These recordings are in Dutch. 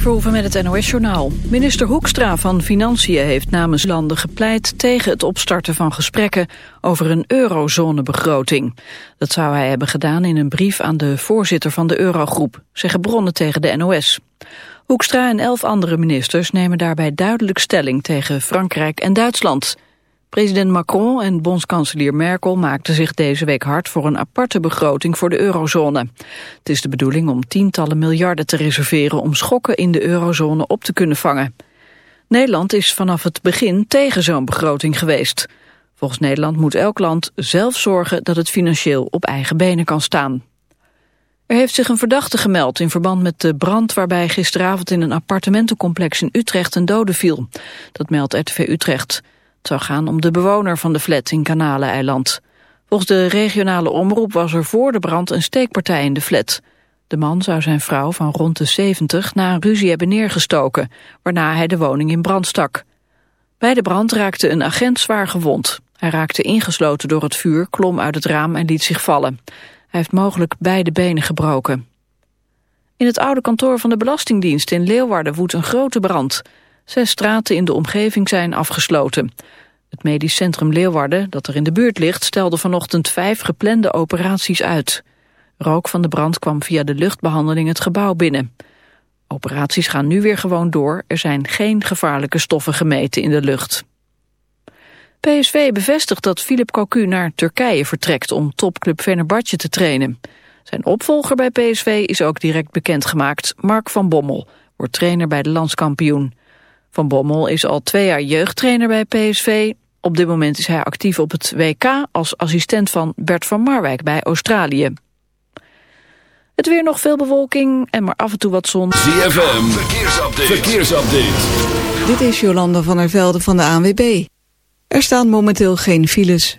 Verhoeven met het NOS-journaal. Minister Hoekstra van Financiën heeft namens landen gepleit... tegen het opstarten van gesprekken over een eurozonebegroting. Dat zou hij hebben gedaan in een brief aan de voorzitter van de Eurogroep... zeggen bronnen tegen de NOS. Hoekstra en elf andere ministers nemen daarbij duidelijk stelling... tegen Frankrijk en Duitsland... President Macron en bondskanselier Merkel maakten zich deze week hard voor een aparte begroting voor de eurozone. Het is de bedoeling om tientallen miljarden te reserveren om schokken in de eurozone op te kunnen vangen. Nederland is vanaf het begin tegen zo'n begroting geweest. Volgens Nederland moet elk land zelf zorgen dat het financieel op eigen benen kan staan. Er heeft zich een verdachte gemeld in verband met de brand waarbij gisteravond in een appartementencomplex in Utrecht een dode viel. Dat meldt RTV Utrecht. Het zou gaan om de bewoner van de flat in Kanaleneiland. Volgens de regionale omroep was er voor de brand een steekpartij in de flat. De man zou zijn vrouw van rond de 70 na een ruzie hebben neergestoken, waarna hij de woning in brand stak. Bij de brand raakte een agent zwaar gewond. Hij raakte ingesloten door het vuur, klom uit het raam en liet zich vallen. Hij heeft mogelijk beide benen gebroken. In het oude kantoor van de Belastingdienst in Leeuwarden woedt een grote brand. Zes straten in de omgeving zijn afgesloten. Het medisch centrum Leeuwarden, dat er in de buurt ligt... stelde vanochtend vijf geplande operaties uit. Rook van de brand kwam via de luchtbehandeling het gebouw binnen. Operaties gaan nu weer gewoon door. Er zijn geen gevaarlijke stoffen gemeten in de lucht. PSV bevestigt dat Philip Cocu naar Turkije vertrekt... om topclub Fenerbahce te trainen. Zijn opvolger bij PSV is ook direct bekendgemaakt. Mark van Bommel wordt trainer bij de landskampioen. Van Bommel is al twee jaar jeugdtrainer bij PSV. Op dit moment is hij actief op het WK als assistent van Bert van Marwijk bij Australië. Het weer nog veel bewolking en maar af en toe wat zon. ZFM, verkeersupdate. verkeersupdate. Dit is Jolanda van der Velde van de ANWB. Er staan momenteel geen files.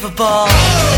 unbelievable.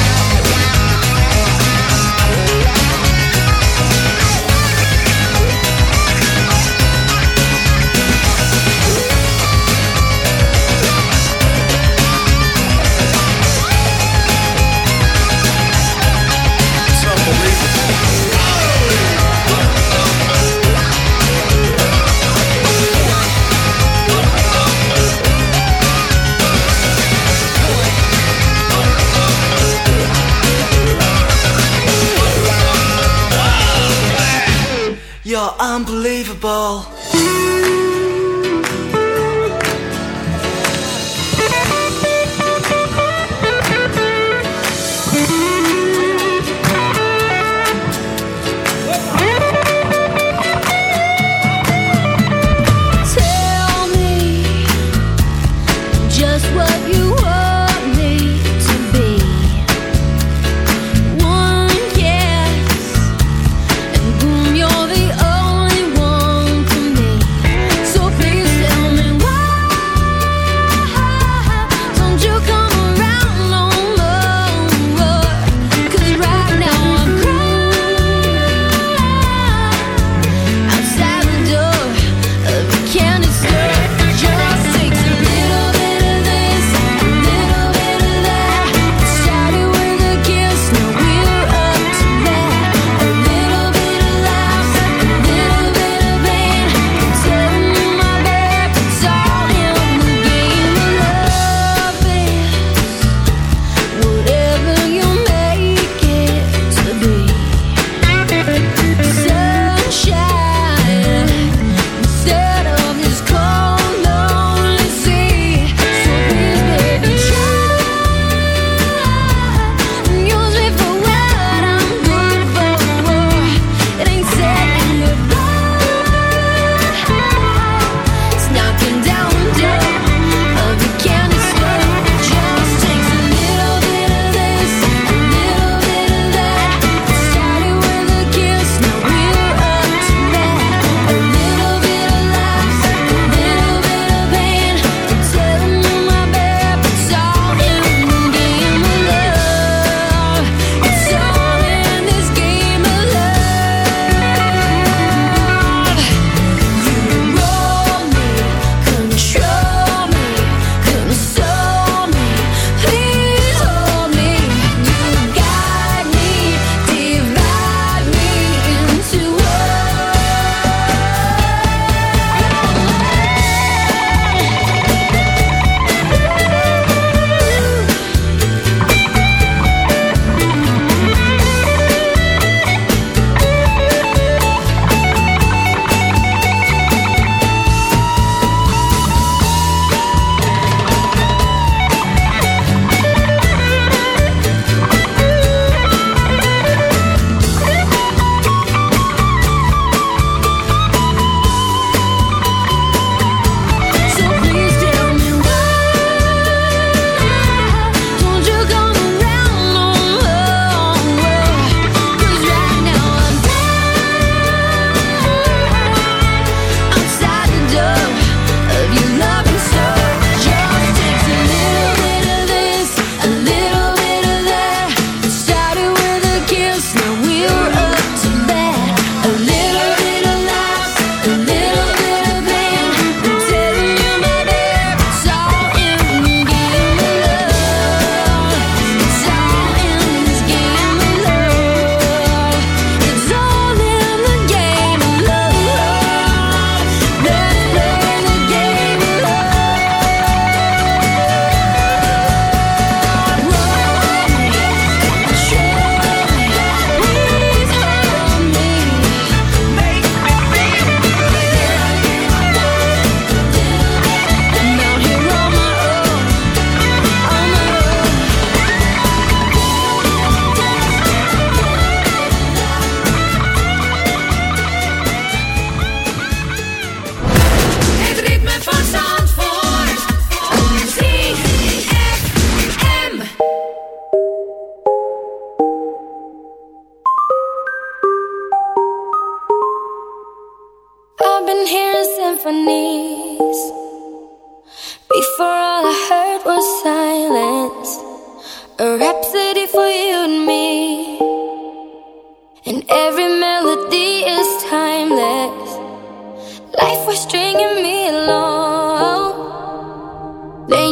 Unbelievable.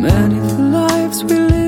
Many lives we live.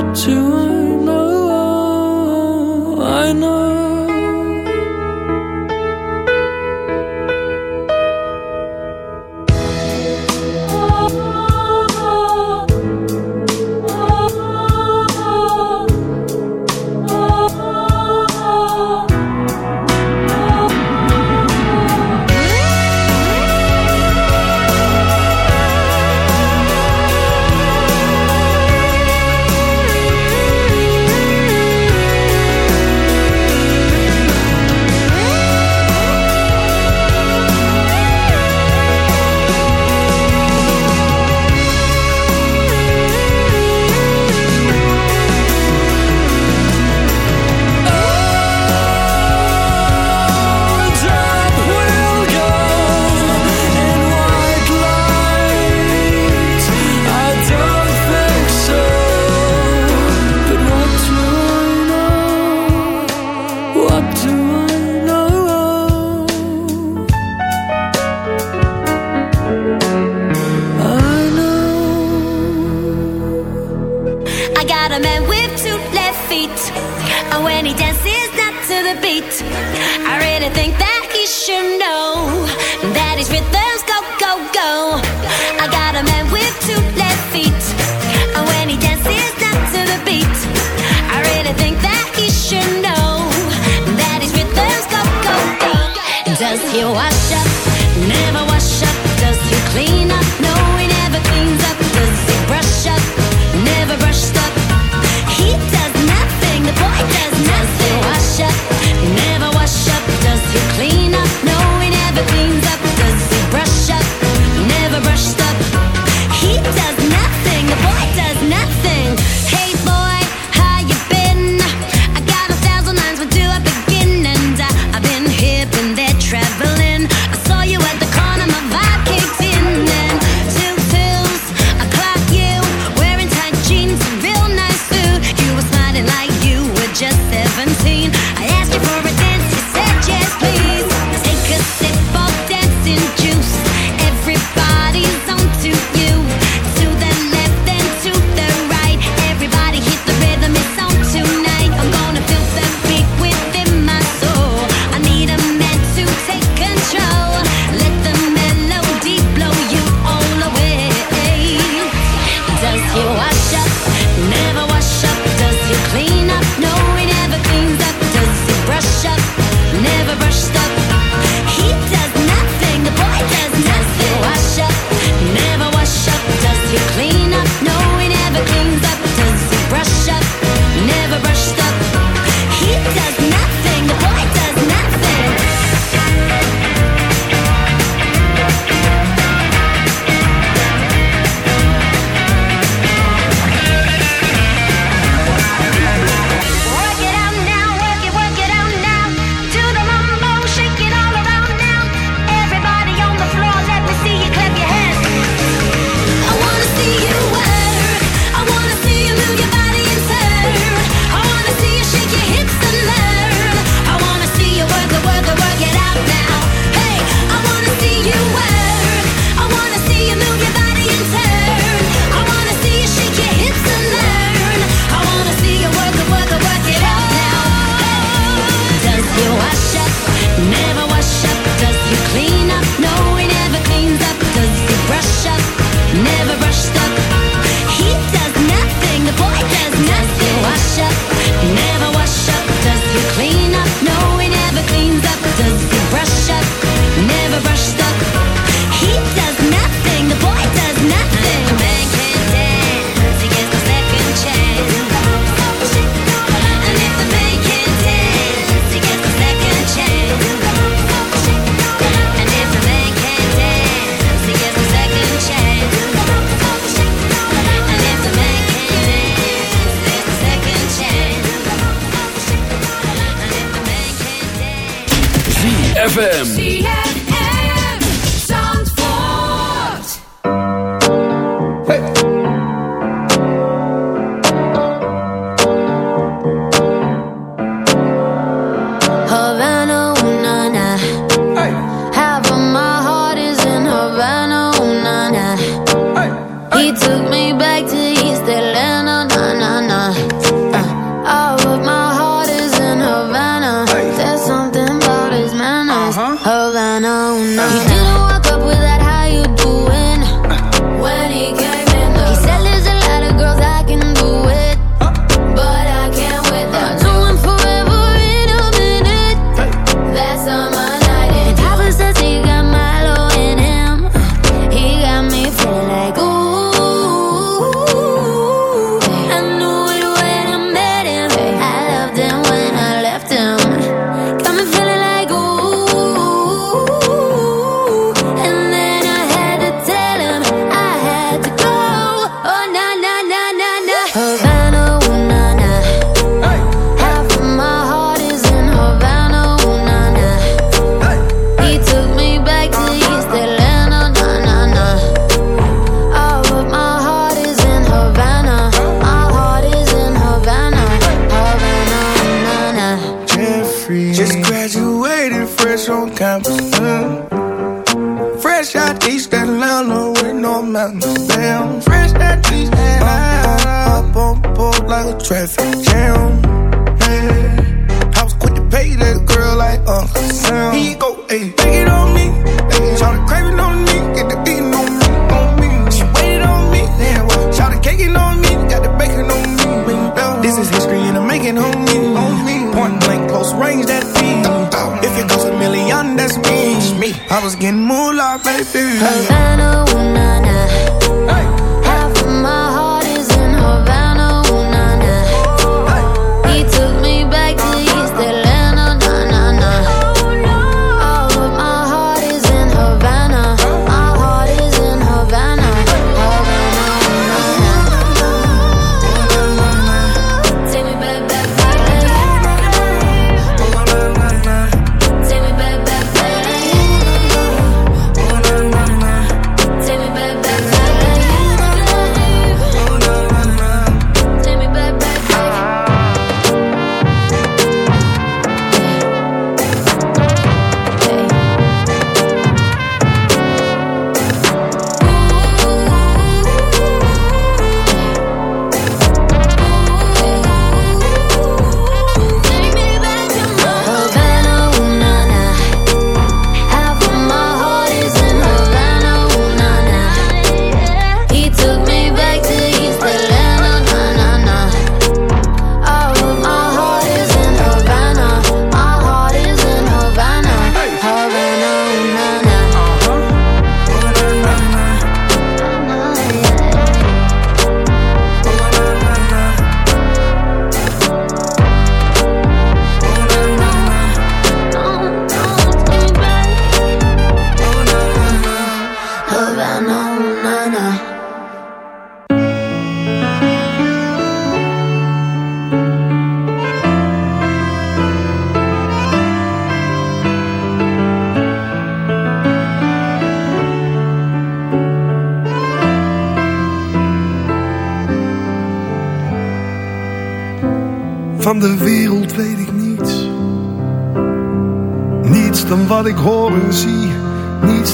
What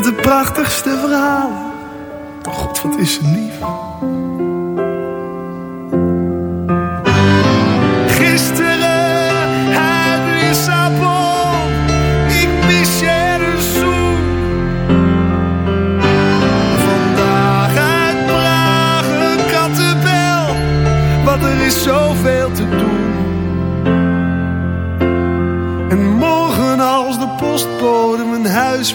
Met de prachtigste verhalen. Oh God, wat is ze lief. Gisteren uit Lissabon. Ik mis je een zoen. Vandaag uit Praag een kattenbel. Want er is zoveel te doen. En morgen als de postbode mijn huis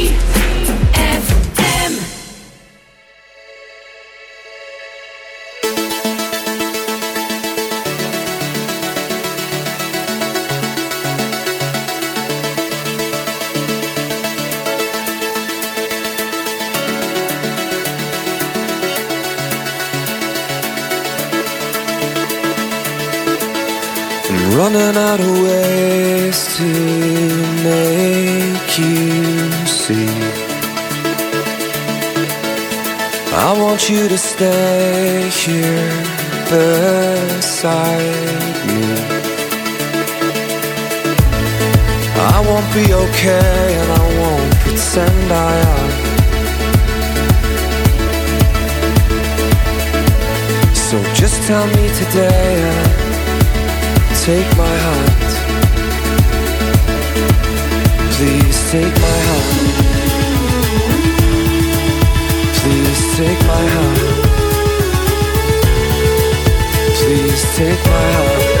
Tell me today and take my hand. Please take my hand. Please take my hand. Please take my hand.